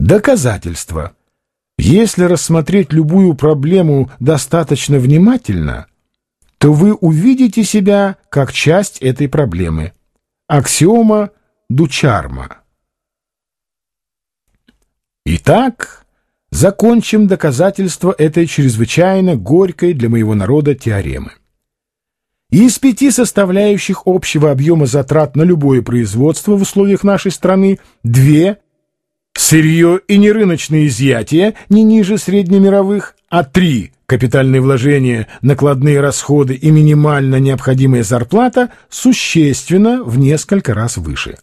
Доказательство. Если рассмотреть любую проблему достаточно внимательно, то вы увидите себя как часть этой проблемы. Аксиома Дучарма. Итак, закончим доказательство этой чрезвычайно горькой для моего народа теоремы. Из пяти составляющих общего объема затрат на любое производство в условиях нашей страны две – сырье и нерыночные изъятия не ниже среднемировых, а три – капитальные вложения, накладные расходы и минимально необходимая зарплата существенно в несколько раз выше.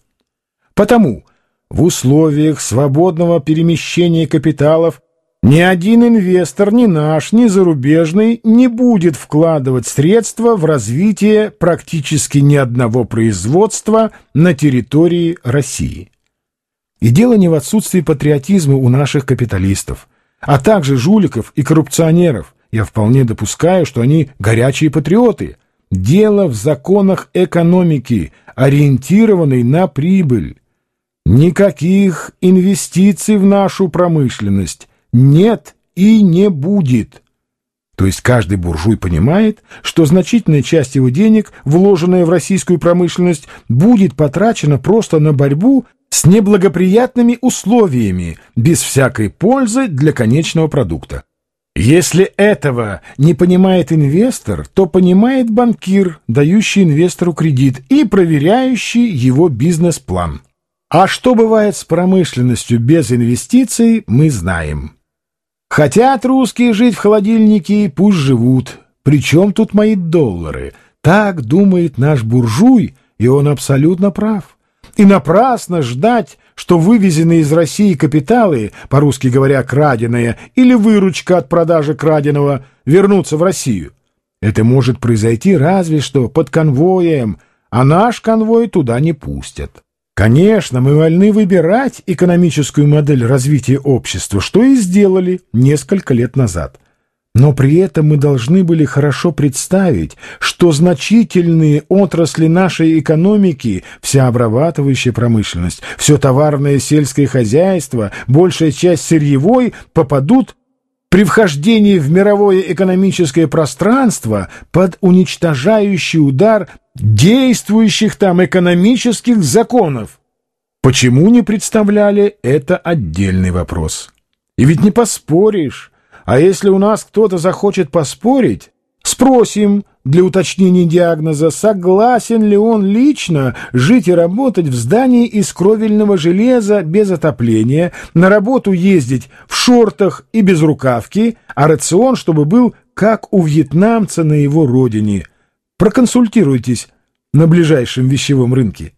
Потому в условиях свободного перемещения капиталов ни один инвестор, ни наш, ни зарубежный, не будет вкладывать средства в развитие практически ни одного производства на территории России. И дело не в отсутствии патриотизма у наших капиталистов, а также жуликов и коррупционеров. Я вполне допускаю, что они горячие патриоты. Дело в законах экономики, ориентированной на прибыль. Никаких инвестиций в нашу промышленность нет и не будет. То есть каждый буржуй понимает, что значительная часть его денег, вложенная в российскую промышленность, будет потрачена просто на борьбу с неблагоприятными условиями, без всякой пользы для конечного продукта. Если этого не понимает инвестор, то понимает банкир, дающий инвестору кредит и проверяющий его бизнес-план. А что бывает с промышленностью без инвестиций, мы знаем. Хотят русские жить в холодильнике, пусть живут. Причем тут мои доллары? Так думает наш буржуй, и он абсолютно прав. И напрасно ждать, что вывезенные из России капиталы, по-русски говоря, краденые, или выручка от продажи краденого, вернутся в Россию. Это может произойти разве что под конвоем, а наш конвой туда не пустят. Конечно, мы вольны выбирать экономическую модель развития общества, что и сделали несколько лет назад. Но при этом мы должны были хорошо представить, что значительные отрасли нашей экономики, вся обрабатывающая промышленность, все товарное сельское хозяйство, большая часть сырьевой попадут при вхождении в мировое экономическое пространство под уничтожающий удар действующих там экономических законов. Почему не представляли, это отдельный вопрос. И ведь не поспоришь. А если у нас кто-то захочет поспорить, спросим для уточнения диагноза, согласен ли он лично жить и работать в здании из кровельного железа без отопления, на работу ездить в шортах и без рукавки, а рацион, чтобы был как у вьетнамца на его родине – Проконсультируйтесь на ближайшем вещевом рынке.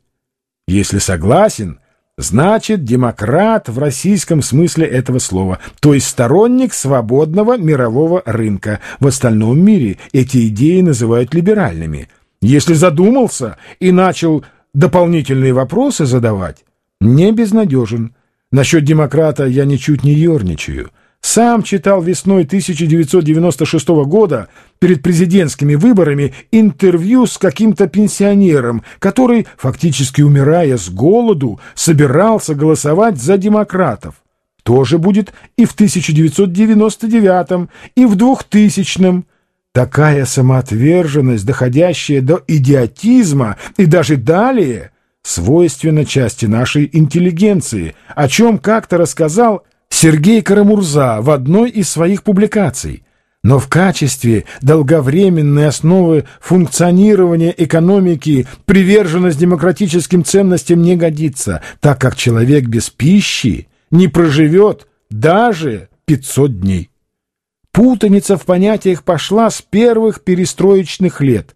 Если согласен, значит демократ в российском смысле этого слова, то есть сторонник свободного мирового рынка. В остальном мире эти идеи называют либеральными. Если задумался и начал дополнительные вопросы задавать, не безнадежен. Насчет демократа я ничуть не ерничаю. Сам читал весной 1996 года перед президентскими выборами интервью с каким-то пенсионером, который, фактически умирая с голоду, собирался голосовать за демократов. Тоже будет и в 1999 и в 2000 Такая самоотверженность, доходящая до идиотизма и даже далее, свойственна части нашей интеллигенции, о чем как-то рассказал Сергей Карамурза в одной из своих публикаций, но в качестве долговременной основы функционирования экономики приверженность демократическим ценностям не годится, так как человек без пищи не проживет даже 500 дней. Путаница в понятиях пошла с первых перестроечных лет,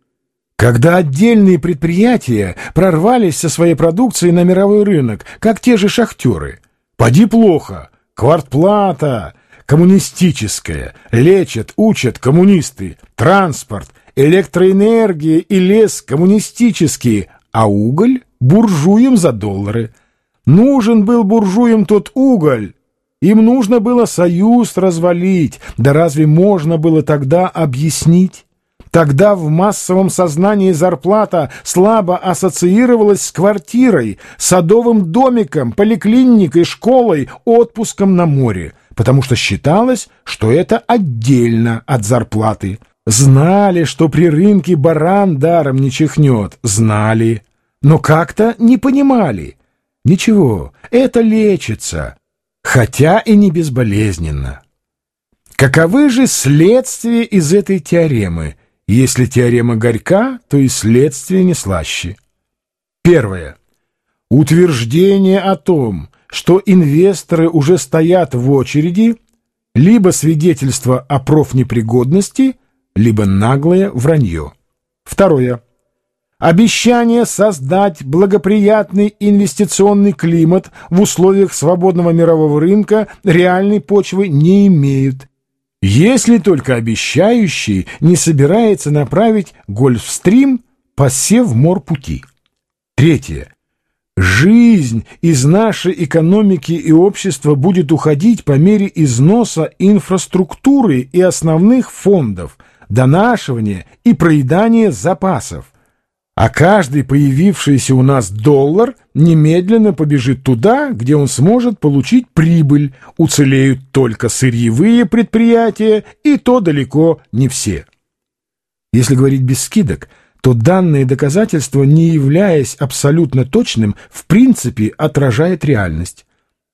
когда отдельные предприятия прорвались со своей продукцией на мировой рынок, как те же шахтеры. Поди плохо – Квартплата коммунистическая, лечат, учат коммунисты, транспорт, электроэнергия и лес коммунистические, а уголь буржуям за доллары. Нужен был буржуям тот уголь, им нужно было союз развалить, да разве можно было тогда объяснить? Тогда в массовом сознании зарплата слабо ассоциировалась с квартирой, садовым домиком, поликлиникой, школой, отпуском на море, потому что считалось, что это отдельно от зарплаты. Знали, что при рынке баран даром не чихнет, знали, но как-то не понимали. Ничего, это лечится, хотя и не безболезненно. Каковы же следствия из этой теоремы – если теорема горька, то и следствие не слаще. Первое. Утверждение о том, что инвесторы уже стоят в очереди, либо свидетельство о профнепригодности, либо наглое вранье. Второе. Обещание создать благоприятный инвестиционный климат в условиях свободного мирового рынка реальной почвы не имеют если только обещающий не собирается направить Гольфстрим по Севморпути. Третье. Жизнь из нашей экономики и общества будет уходить по мере износа инфраструктуры и основных фондов, донашивания и проедания запасов а каждый появившийся у нас доллар немедленно побежит туда, где он сможет получить прибыль, уцелеют только сырьевые предприятия, и то далеко не все. Если говорить без скидок, то данное доказательство, не являясь абсолютно точным, в принципе отражает реальность.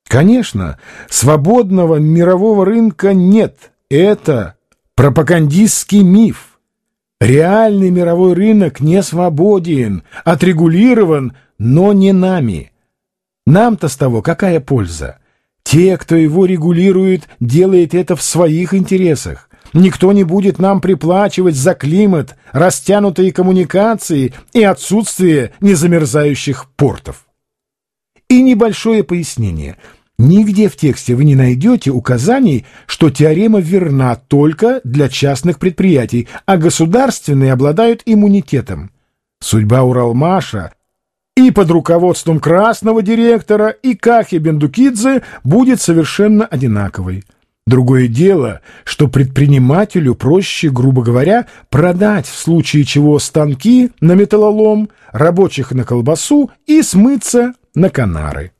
Конечно, свободного мирового рынка нет, это пропагандистский миф. Реальный мировой рынок не свободен, отрегулирован, но не нами. Нам-то с того какая польза? Те, кто его регулирует, делает это в своих интересах. Никто не будет нам приплачивать за климат, растянутые коммуникации и отсутствие незамерзающих портов. И небольшое пояснение – Нигде в тексте вы не найдете указаний, что теорема верна только для частных предприятий, а государственные обладают иммунитетом. Судьба Уралмаша и под руководством красного директора, и Кахи Бендукидзе будет совершенно одинаковой. Другое дело, что предпринимателю проще, грубо говоря, продать в случае чего станки на металлолом, рабочих на колбасу и смыться на Канары.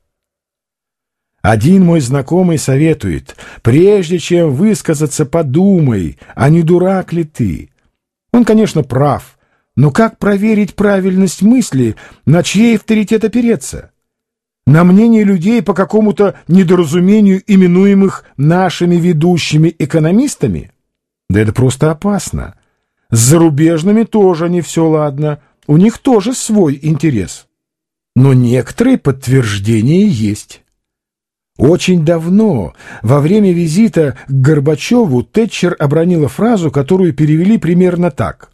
Один мой знакомый советует, прежде чем высказаться, подумай, а не дурак ли ты. Он, конечно, прав, но как проверить правильность мысли, на чьей авторитет опереться? На мнение людей по какому-то недоразумению, именуемых нашими ведущими экономистами? Да это просто опасно. С зарубежными тоже не все ладно, у них тоже свой интерес. Но некоторые подтверждения есть. Очень давно, во время визита к Горбачеву, Тэтчер обронила фразу, которую перевели примерно так.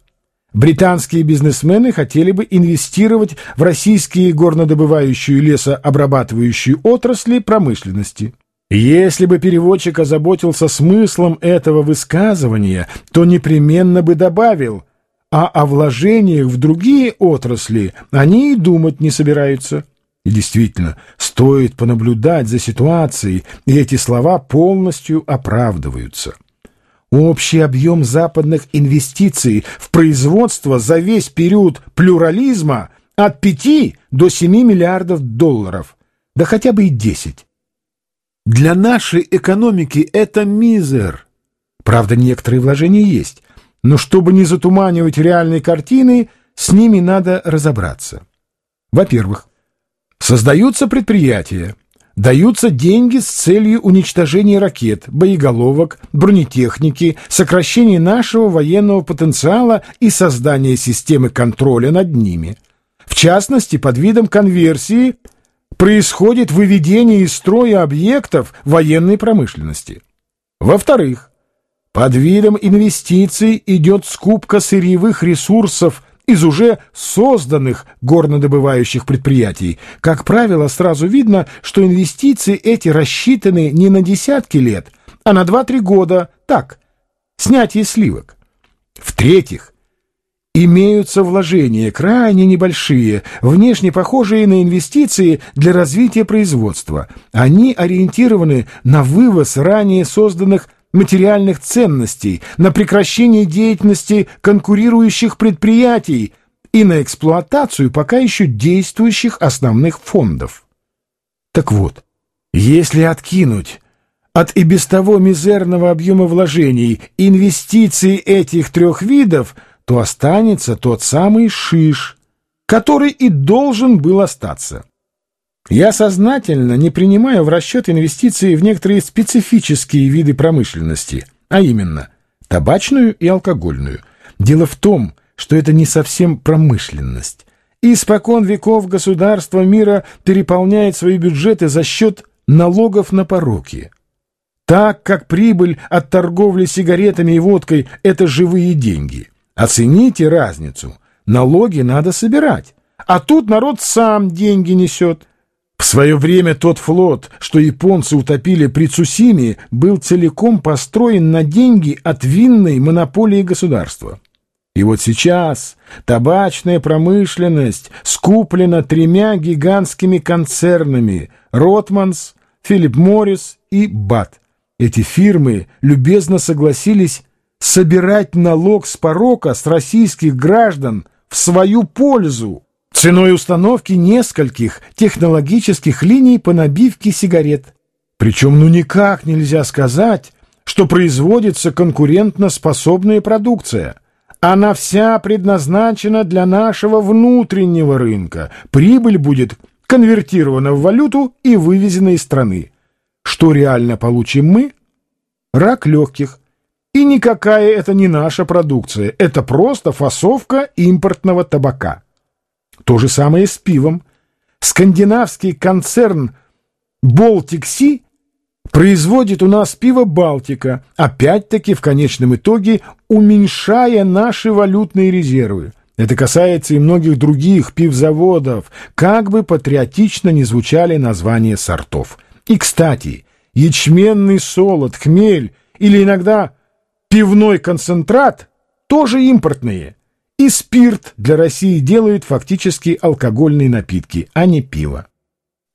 Британские бизнесмены хотели бы инвестировать в российские горнодобывающую и лесообрабатывающую отрасли промышленности. Если бы переводчик озаботился смыслом этого высказывания, то непременно бы добавил, а о вложениях в другие отрасли они и думать не собираются. И действительно, стоит понаблюдать за ситуацией, и эти слова полностью оправдываются. Общий объем западных инвестиций в производство за весь период плюрализма от 5 до 7 миллиардов долларов, да хотя бы и 10. Для нашей экономики это мизер. Правда, некоторые вложения есть, но чтобы не затуманивать реальной картины, с ними надо разобраться. Во-первых, Создаются предприятия, даются деньги с целью уничтожения ракет, боеголовок, бронетехники, сокращения нашего военного потенциала и создания системы контроля над ними. В частности, под видом конверсии происходит выведение из строя объектов военной промышленности. Во-вторых, под видом инвестиций идет скупка сырьевых ресурсов из уже созданных горнодобывающих предприятий. Как правило, сразу видно, что инвестиции эти рассчитаны не на десятки лет, а на 2-3 года, так, снятие сливок. В-третьих, имеются вложения, крайне небольшие, внешне похожие на инвестиции для развития производства. Они ориентированы на вывоз ранее созданных материальных ценностей, на прекращение деятельности конкурирующих предприятий и на эксплуатацию пока еще действующих основных фондов. Так вот, если откинуть от и без того мизерного объема вложений инвестиций этих трех видов, то останется тот самый шиш, который и должен был остаться. Я сознательно не принимаю в расчет инвестиции в некоторые специфические виды промышленности, а именно табачную и алкогольную. Дело в том, что это не совсем промышленность. Испокон веков государство мира переполняет свои бюджеты за счет налогов на пороки. Так как прибыль от торговли сигаретами и водкой – это живые деньги. Оцените разницу. Налоги надо собирать. А тут народ сам деньги несет. В свое время тот флот, что японцы утопили при Цусиме, был целиком построен на деньги от винной монополии государства. И вот сейчас табачная промышленность скуплена тремя гигантскими концернами «Ротманс», «Филипп Моррис» и «Бат». Эти фирмы любезно согласились собирать налог с порока с российских граждан в свою пользу ценой установки нескольких технологических линий по набивке сигарет. Причем ну никак нельзя сказать, что производится конкурентно способная продукция. Она вся предназначена для нашего внутреннего рынка. Прибыль будет конвертирована в валюту и вывезена из страны. Что реально получим мы? Рак легких. И никакая это не наша продукция, это просто фасовка импортного табака. То же самое с пивом. Скандинавский концерн Sea производит у нас пиво «Балтика», опять-таки в конечном итоге уменьшая наши валютные резервы. Это касается и многих других пивзаводов, как бы патриотично не звучали названия сортов. И, кстати, ячменный солод, хмель или иногда пивной концентрат тоже импортные. И спирт для России делают фактически алкогольные напитки, а не пиво.